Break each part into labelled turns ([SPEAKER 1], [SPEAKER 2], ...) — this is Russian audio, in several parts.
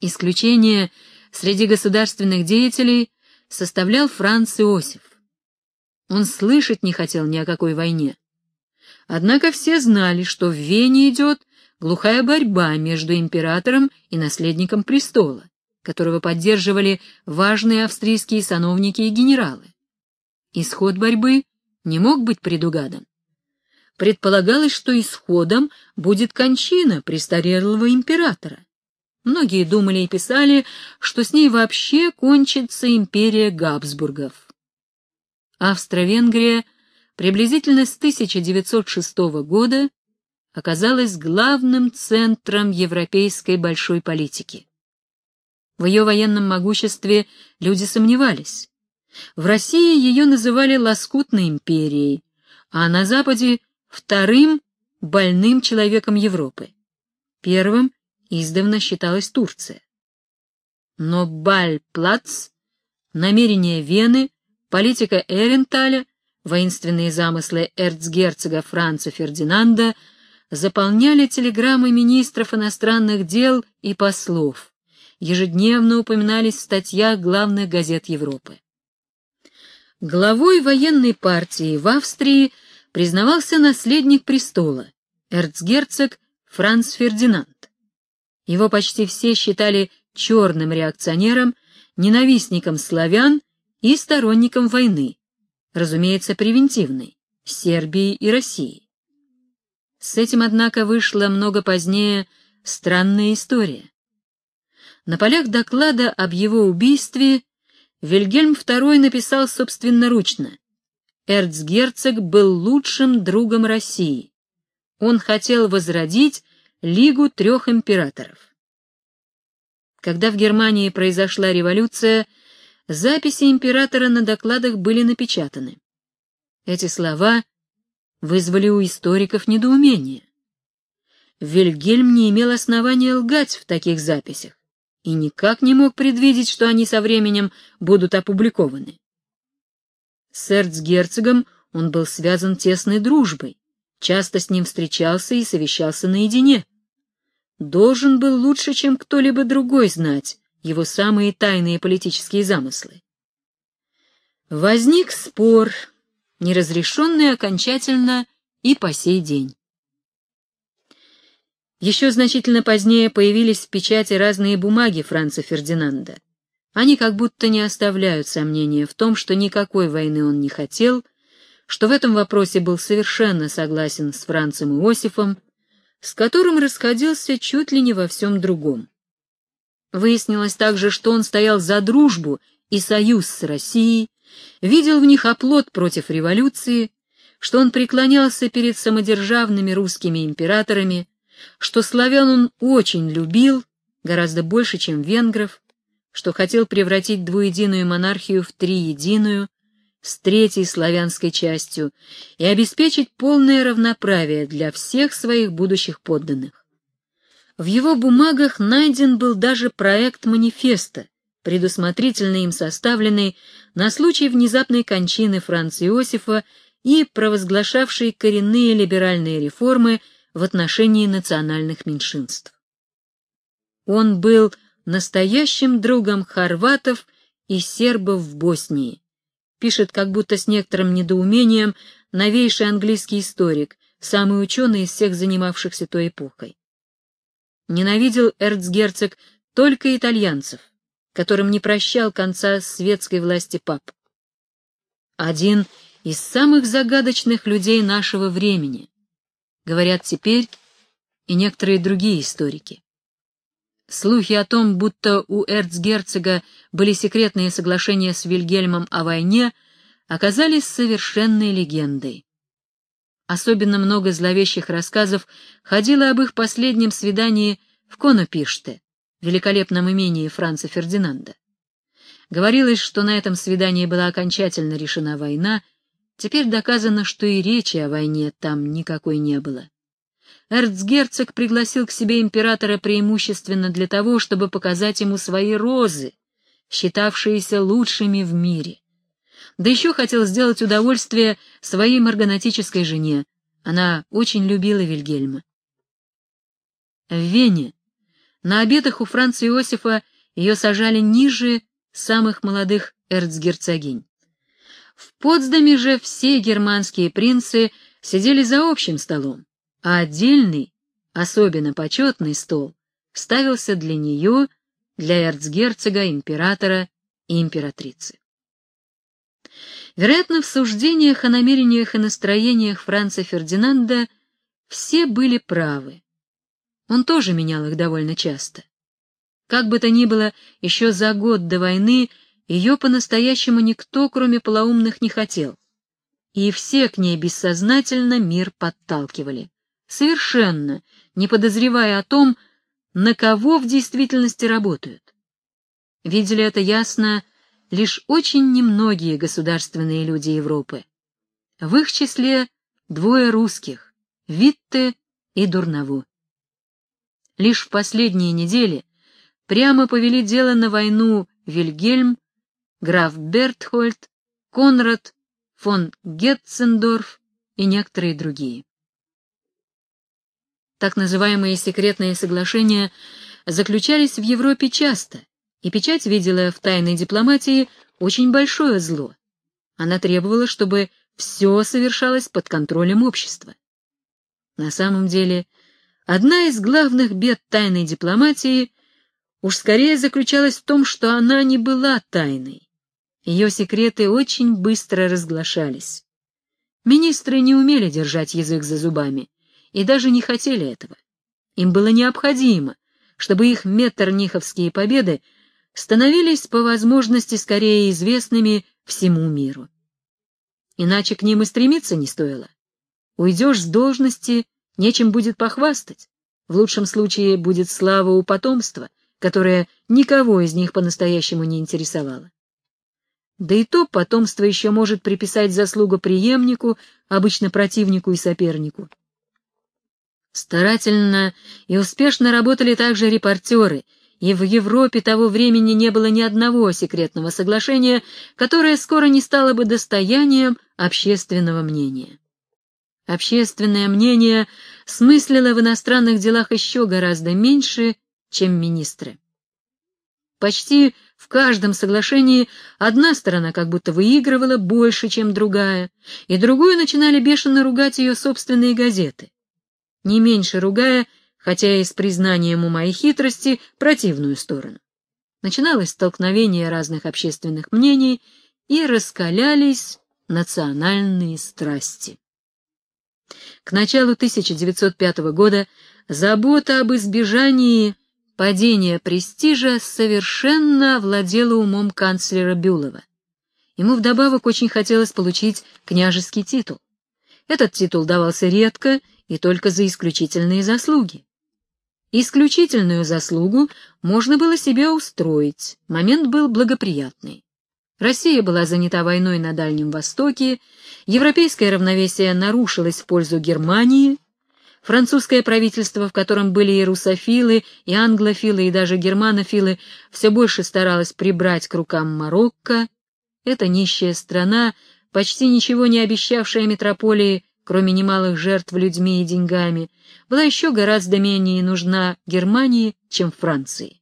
[SPEAKER 1] Исключение среди государственных деятелей составлял Франц Иосиф. Он слышать не хотел ни о какой войне. Однако все знали, что в Вене идет глухая борьба между императором и наследником престола, которого поддерживали важные австрийские сановники и генералы. Исход борьбы не мог быть предугадан. Предполагалось, что исходом будет кончина престарелого императора. Многие думали и писали, что с ней вообще кончится империя Габсбургов. Австро-Венгрия приблизительно с 1906 года оказалась главным центром европейской большой политики. В ее военном могуществе люди сомневались. В России ее называли лоскутной империей, а на Западе — вторым больным человеком Европы. Первым издавна считалась Турция. Но Бальплац, намерения Вены, политика Эренталя, воинственные замыслы эрцгерцога Франца Фердинанда заполняли телеграммы министров иностранных дел и послов ежедневно упоминались в статьях главных газет Европы. Главой военной партии в Австрии признавался наследник престола, эрцгерцог Франц Фердинанд. Его почти все считали черным реакционером, ненавистником славян и сторонником войны, разумеется, превентивной, с Сербией и Россией. С этим, однако, вышла много позднее странная история. На полях доклада об его убийстве Вильгельм II написал собственноручно «Эрцгерцог был лучшим другом России. Он хотел возродить Лигу трех императоров». Когда в Германии произошла революция, записи императора на докладах были напечатаны. Эти слова вызвали у историков недоумение. Вильгельм не имел основания лгать в таких записях и никак не мог предвидеть, что они со временем будут опубликованы. С эрцгерцогом он был связан тесной дружбой, часто с ним встречался и совещался наедине. Должен был лучше, чем кто-либо другой знать его самые тайные политические замыслы. Возник спор, неразрешенный окончательно и по сей день. Еще значительно позднее появились в печати разные бумаги Франца Фердинанда. Они как будто не оставляют сомнения в том, что никакой войны он не хотел, что в этом вопросе был совершенно согласен с Францем Иосифом, с которым расходился чуть ли не во всем другом. Выяснилось также, что он стоял за дружбу и союз с Россией, видел в них оплот против революции, что он преклонялся перед самодержавными русскими императорами, что славян он очень любил, гораздо больше, чем венгров, что хотел превратить двуединую монархию в триединую, с третьей славянской частью, и обеспечить полное равноправие для всех своих будущих подданных. В его бумагах найден был даже проект манифеста, предусмотрительно им составленный на случай внезапной кончины Франца Иосифа и провозглашавший коренные либеральные реформы в отношении национальных меньшинств. Он был настоящим другом хорватов и сербов в Боснии, пишет как будто с некоторым недоумением новейший английский историк, самый ученый из всех занимавшихся той эпохой. Ненавидел эрцгерцог только итальянцев, которым не прощал конца светской власти пап. Один из самых загадочных людей нашего времени, говорят теперь и некоторые другие историки. Слухи о том, будто у эрцгерцога были секретные соглашения с Вильгельмом о войне, оказались совершенной легендой. Особенно много зловещих рассказов ходило об их последнем свидании в Конопиште, великолепном имении Франца Фердинанда. Говорилось, что на этом свидании была окончательно решена война, Теперь доказано, что и речи о войне там никакой не было. Эрцгерцог пригласил к себе императора преимущественно для того, чтобы показать ему свои розы, считавшиеся лучшими в мире. Да еще хотел сделать удовольствие своей марганатической жене. Она очень любила Вильгельма. В Вене На обедах у Франца Иосифа ее сажали ниже самых молодых эрцгерцогинь. В Потсдаме же все германские принцы сидели за общим столом, а отдельный, особенно почетный стол ставился для нее, для эрцгерцога, императора и императрицы. Вероятно, в суждениях о намерениях и настроениях Франца Фердинанда все были правы. Он тоже менял их довольно часто. Как бы то ни было, еще за год до войны ее по-настоящему никто, кроме полоумных, не хотел. И все к ней бессознательно мир подталкивали, совершенно не подозревая о том, на кого в действительности работают. Видели это ясно лишь очень немногие государственные люди Европы. В их числе двое русских — Витте и Дурнову. Лишь в последние недели прямо повели дело на войну Вильгельм, граф Бертхольд, Конрад, фон Гетцендорф и некоторые другие. Так называемые секретные соглашения заключались в Европе часто, и печать видела в тайной дипломатии очень большое зло. Она требовала, чтобы все совершалось под контролем общества. На самом деле, одна из главных бед тайной дипломатии уж скорее заключалась в том, что она не была тайной. Ее секреты очень быстро разглашались. Министры не умели держать язык за зубами, и даже не хотели этого. Им было необходимо, чтобы их меттерниховские победы становились по возможности скорее известными всему миру. Иначе к ним и стремиться не стоило. Уйдешь с должности, нечем будет похвастать. В лучшем случае будет слава у потомства, которое никого из них по-настоящему не интересовало. Да и то потомство еще может приписать заслугу преемнику, обычно противнику и сопернику. Старательно и успешно работали также репортеры, и в Европе того времени не было ни одного секретного соглашения, которое скоро не стало бы достоянием общественного мнения. Общественное мнение смыслило в иностранных делах еще гораздо меньше, чем министры. Почти в каждом соглашении одна сторона как будто выигрывала больше, чем другая, и другую начинали бешено ругать ее собственные газеты не меньше ругая, хотя и с признанием ума и хитрости, противную сторону. Начиналось столкновение разных общественных мнений, и раскалялись национальные страсти. К началу 1905 года забота об избежании падения престижа совершенно овладела умом канцлера Бюлова. Ему вдобавок очень хотелось получить княжеский титул. Этот титул давался редко и только за исключительные заслуги. Исключительную заслугу можно было себе устроить, момент был благоприятный. Россия была занята войной на Дальнем Востоке, европейское равновесие нарушилось в пользу Германии, французское правительство, в котором были и русофилы, и англофилы, и даже германофилы, все больше старалось прибрать к рукам Марокко. Эта нищая страна, почти ничего не обещавшая метрополии, кроме немалых жертв людьми и деньгами, была еще гораздо менее нужна Германии, чем Франции.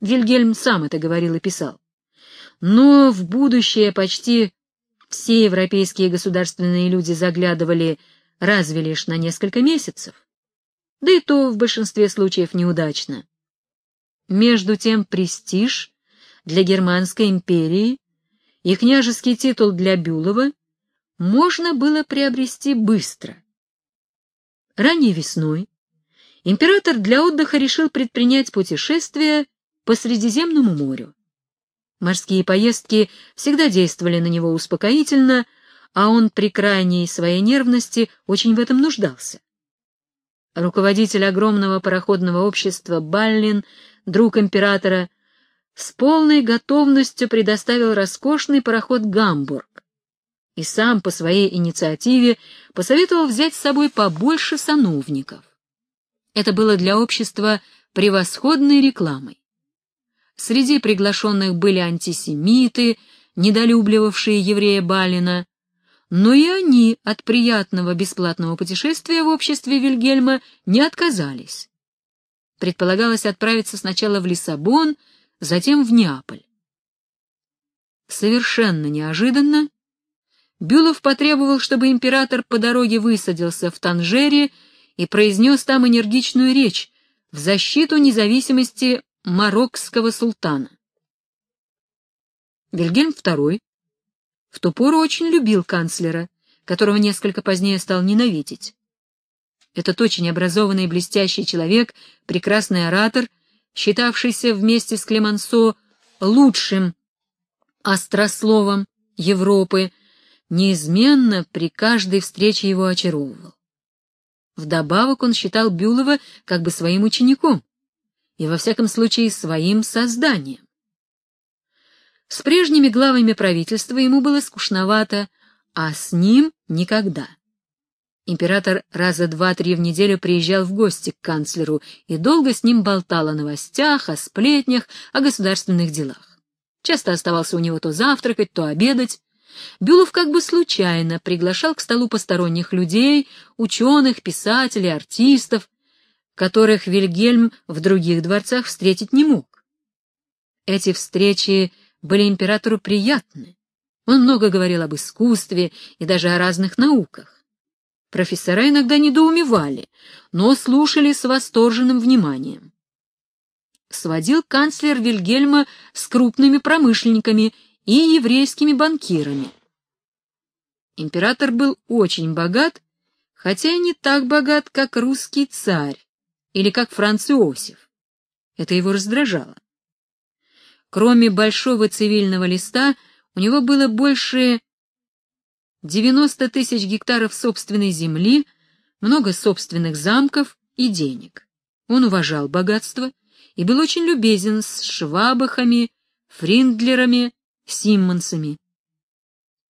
[SPEAKER 1] Вильгельм сам это говорил и писал. Но в будущее почти все европейские государственные люди заглядывали разве лишь на несколько месяцев, да и то в большинстве случаев неудачно. Между тем престиж для Германской империи и княжеский титул для Бюлова можно было приобрести быстро. Ранней весной император для отдыха решил предпринять путешествие по Средиземному морю. Морские поездки всегда действовали на него успокоительно, а он при крайней своей нервности очень в этом нуждался. Руководитель огромного пароходного общества Баллин, друг императора, с полной готовностью предоставил роскошный пароход «Гамбург», и сам по своей инициативе посоветовал взять с собой побольше сановников. Это было для общества превосходной рекламой. Среди приглашенных были антисемиты, недолюбливавшие еврея Балина, но и они от приятного бесплатного путешествия в обществе Вильгельма не отказались. предполагалось отправиться сначала в Лиссабон, затем в Неаполь. Совершенно неожиданно Бюлов потребовал, чтобы император по дороге высадился в Танжере и произнес там энергичную речь в защиту независимости мароккского султана. Вильгельм II в ту пору очень любил канцлера, которого несколько позднее стал ненавидеть. Этот очень образованный и блестящий человек, прекрасный оратор, считавшийся вместе с Клемансо лучшим острословом Европы, неизменно при каждой встрече его очаровывал. Вдобавок он считал Бюлова как бы своим учеником и, во всяком случае, своим созданием. С прежними главами правительства ему было скучновато, а с ним никогда. Император раза два-три в неделю приезжал в гости к канцлеру и долго с ним болтал о новостях, о сплетнях, о государственных делах. Часто оставался у него то завтракать, то обедать. Бюлов как бы случайно приглашал к столу посторонних людей, ученых, писателей, артистов, которых Вильгельм в других дворцах встретить не мог. Эти встречи были императору приятны. Он много говорил об искусстве и даже о разных науках. Профессора иногда недоумевали, но слушали с восторженным вниманием. Сводил канцлер Вильгельма с крупными промышленниками и еврейскими банкирами. Император был очень богат, хотя и не так богат, как русский царь или как Франц Иосиф. Это его раздражало. Кроме большого цивильного листа, у него было больше 90 тысяч гектаров собственной земли, много собственных замков и денег. Он уважал богатство и был очень любезен с Швабахами, Фриндлерами, Симмонсами.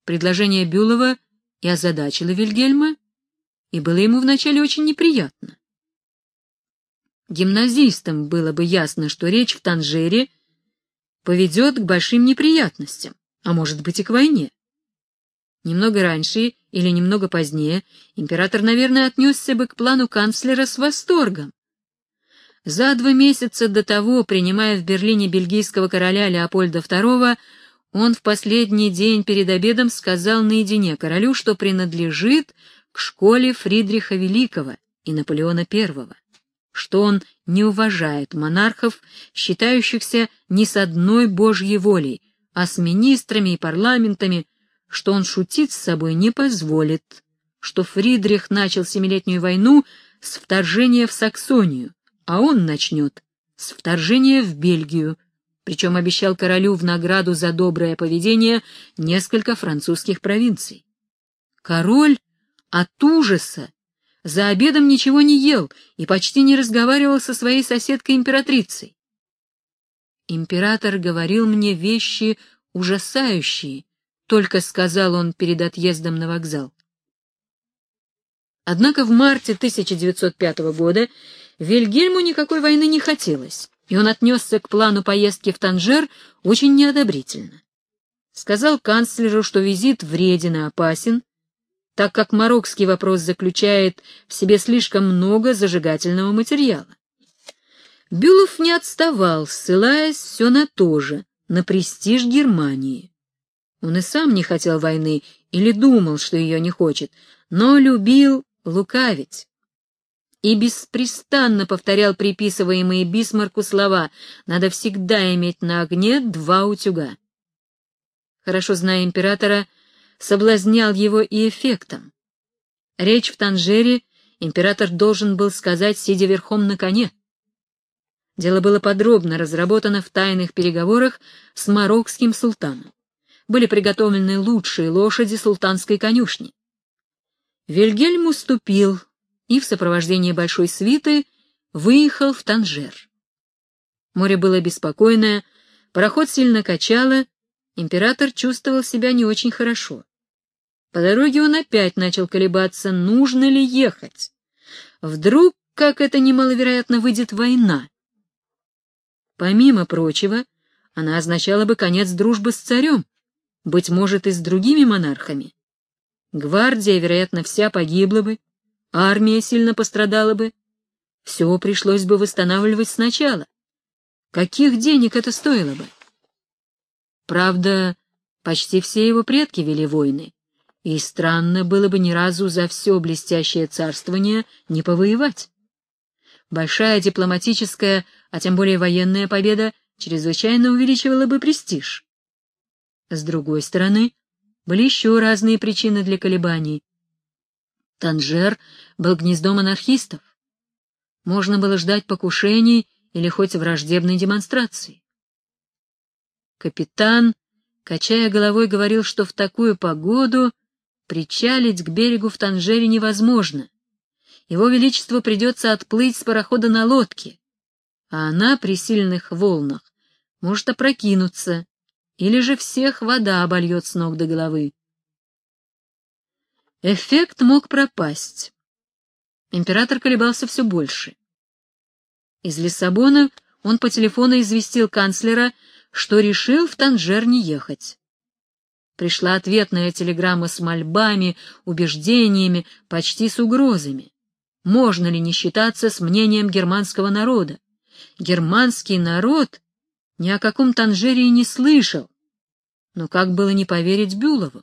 [SPEAKER 1] Предложение Бюлова и озадачило Вильгельма, и было ему вначале очень неприятно. Гимназистам было бы ясно, что речь в Танжере поведет к большим неприятностям, а может быть и к войне. Немного раньше или немного позднее император, наверное, отнесся бы к плану канцлера с восторгом. За два месяца до того, принимая в Берлине бельгийского короля Леопольда II, он в последний день перед обедом сказал наедине королю, что принадлежит к школе Фридриха Великого и Наполеона I что он не уважает монархов, считающихся не с одной Божьей волей, а с министрами и парламентами, что он шутить с собой не позволит, что Фридрих начал Семилетнюю войну с вторжения в Саксонию, а он начнет с вторжения в Бельгию, причем обещал королю в награду за доброе поведение несколько французских провинций. Король от ужаса за обедом ничего не ел и почти не разговаривал со своей соседкой-императрицей. Император говорил мне вещи ужасающие, только сказал он перед отъездом на вокзал. Однако в марте 1905 года Вильгельму никакой войны не хотелось, и он отнесся к плану поездки в Танжер очень неодобрительно. Сказал канцлеру, что визит вреден и опасен, так как марокский вопрос заключает в себе слишком много зажигательного материала. Бюлов не отставал, ссылаясь все на то же, на престиж Германии. Он и сам не хотел войны или думал, что ее не хочет, но любил лукавить. И беспрестанно повторял приписываемые Бисмарку слова «надо всегда иметь на огне два утюга». Хорошо зная императора, соблазнял его и эффектом. Речь в Танжере император должен был сказать, сидя верхом на коне. Дело было подробно разработано в тайных переговорах с марокским султаном. Были приготовлены лучшие лошади султанской конюшни. Вильгельм уступил и в сопровождении большой свиты выехал в Танжер. Море было беспокойное, пароход сильно качало, император чувствовал себя не очень хорошо. По дороге он опять начал колебаться, нужно ли ехать. Вдруг, как это немаловероятно, выйдет война. Помимо прочего, она означала бы конец дружбы с царем, быть может, и с другими монархами. Гвардия, вероятно, вся погибла бы, армия сильно пострадала бы. все пришлось бы восстанавливать сначала. Каких денег это стоило бы? Правда, почти все его предки вели войны, и странно было бы ни разу за все блестящее царствование не повоевать. Большая дипломатическая, а тем более военная победа чрезвычайно увеличивала бы престиж. С другой стороны, были еще разные причины для колебаний. Танжер был гнездом анархистов. Можно было ждать покушений или хоть враждебной демонстрации. Капитан, качая головой, говорил, что в такую погоду причалить к берегу в Танжере невозможно. Его Величеству придется отплыть с парохода на лодке, а она при сильных волнах может опрокинуться, или же всех вода обольет с ног до головы. Эффект мог пропасть. Император колебался все больше. Из Лиссабона он по телефону известил канцлера, что решил в Танжер не ехать. Пришла ответная телеграмма с мольбами, убеждениями, почти с угрозами. Можно ли не считаться с мнением германского народа? Германский народ ни о каком Танжере не слышал. Но как было не поверить Бюлову?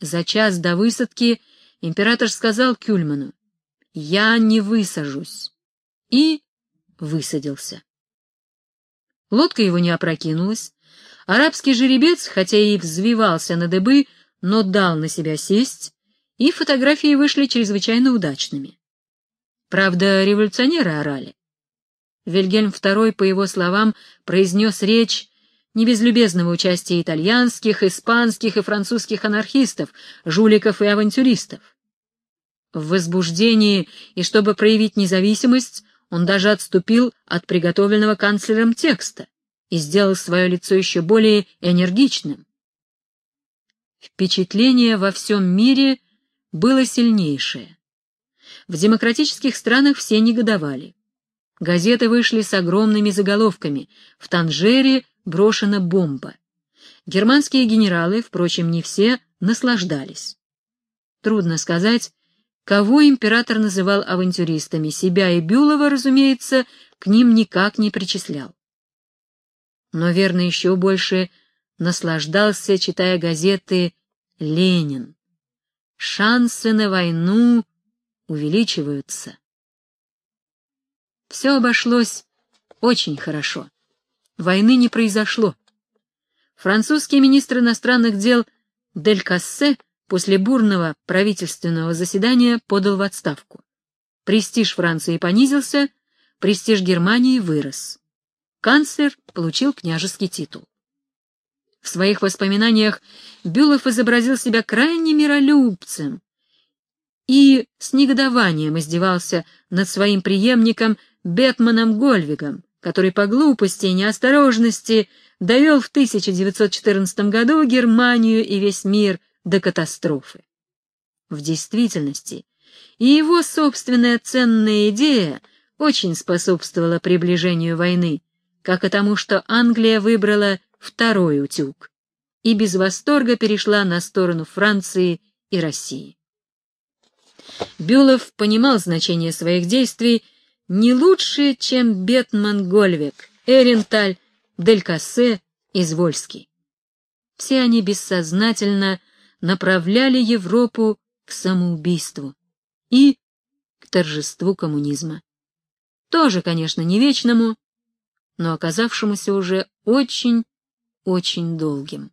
[SPEAKER 1] За час до высадки император сказал Кюльману, «Я не высажусь». И высадился. Лодка его не опрокинулась. Арабский жеребец, хотя и взвивался на дыбы, но дал на себя сесть, и фотографии вышли чрезвычайно удачными. Правда, революционеры орали. Вильгельм II, по его словам, произнес речь не без любезного участия итальянских, испанских и французских анархистов, жуликов и авантюристов. В возбуждении и чтобы проявить независимость, он даже отступил от приготовленного канцлером текста и сделал свое лицо еще более энергичным. Впечатление во всем мире было сильнейшее. В демократических странах все негодовали. Газеты вышли с огромными заголовками «В Танжере брошена бомба». Германские генералы, впрочем, не все, наслаждались. Трудно сказать, кого император называл авантюристами, себя и Бюлова, разумеется, к ним никак не причислял. Но, верно, еще больше наслаждался, читая газеты «Ленин». Шансы на войну увеличиваются. Все обошлось очень хорошо. Войны не произошло. Французский министр иностранных дел Дель Кассе после бурного правительственного заседания подал в отставку. Престиж Франции понизился, престиж Германии вырос. Канцлер получил княжеский титул. В своих воспоминаниях Бюлов изобразил себя крайне миролюбцем и с негодованием издевался над своим преемником Бетманом Гольвигом, который по глупости и неосторожности довел в 1914 году Германию и весь мир до катастрофы. В действительности, и его собственная ценная идея очень способствовала приближению войны, как и тому, что Англия выбрала второй утюг и без восторга перешла на сторону Франции и России. Бюлов понимал значение своих действий не лучше, чем Бетман Гольвек, Эренталь, Дель Кассе, Извольский. Все они бессознательно направляли Европу к самоубийству и к торжеству коммунизма. Тоже, конечно, не вечному, но оказавшемуся уже очень-очень долгим.